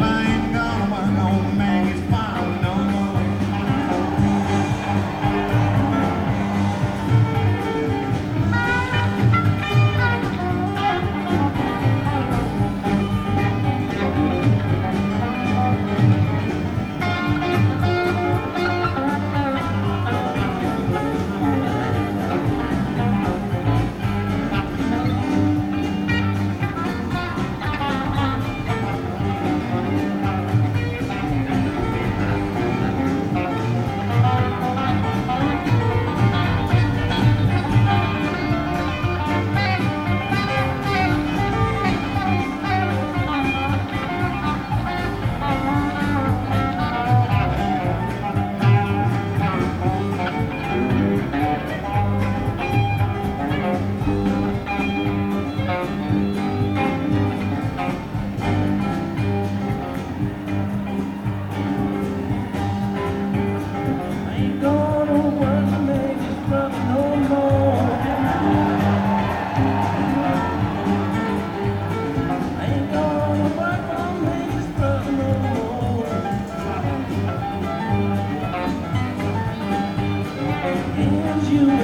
behind.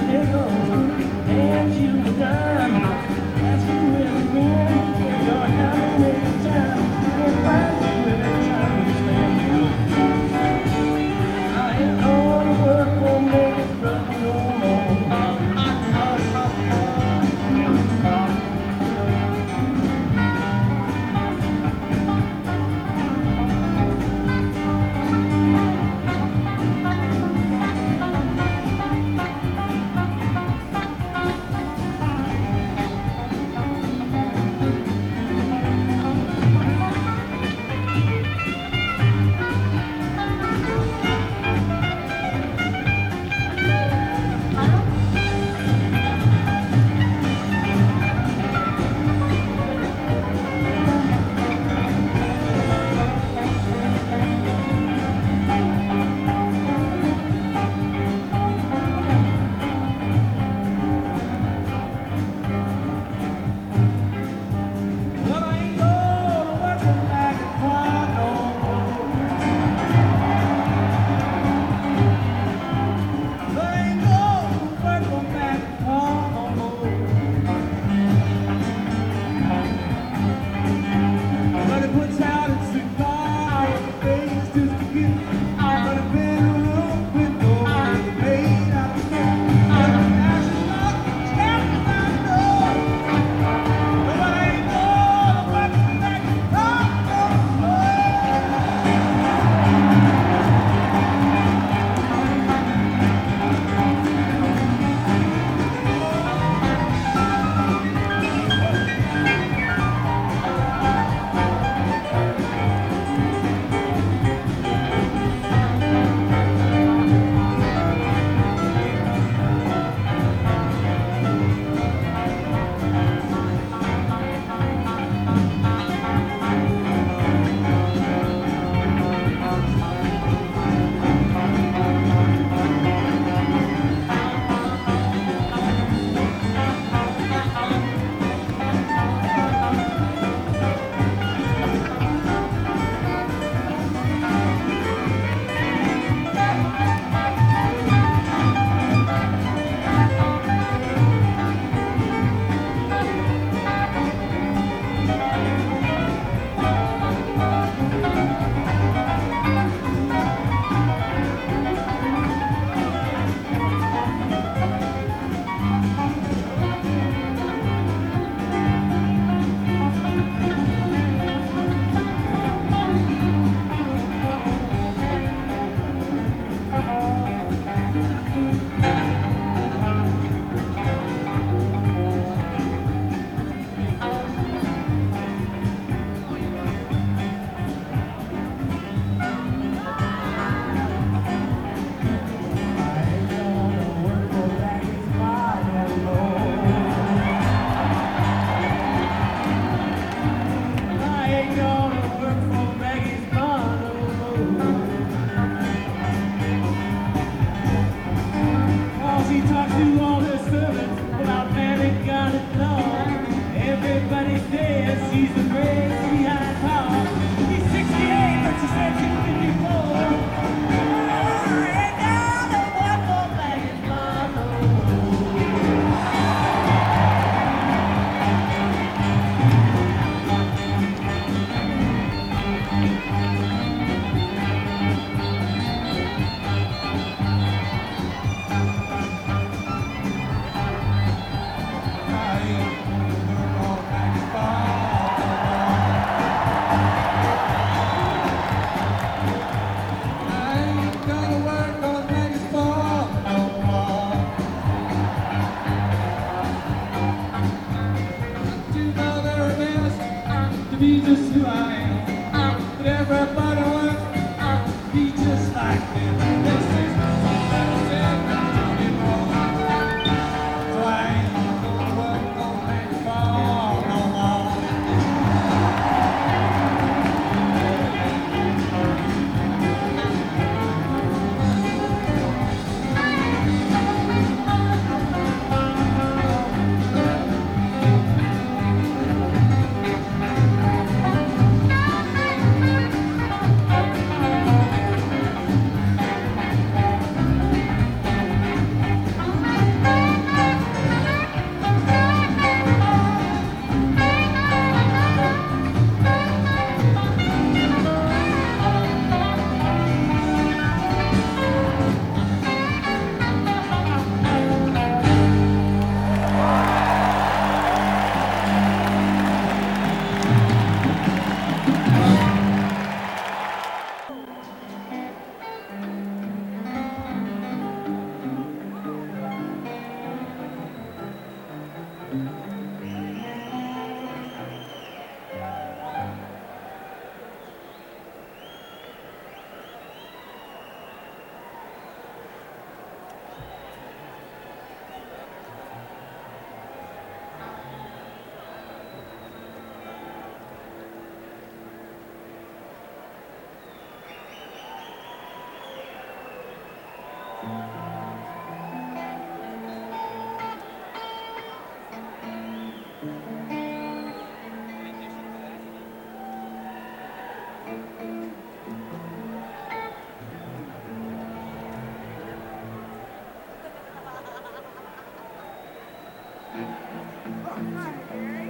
Here we go. desse lado. Oh, on, Gary.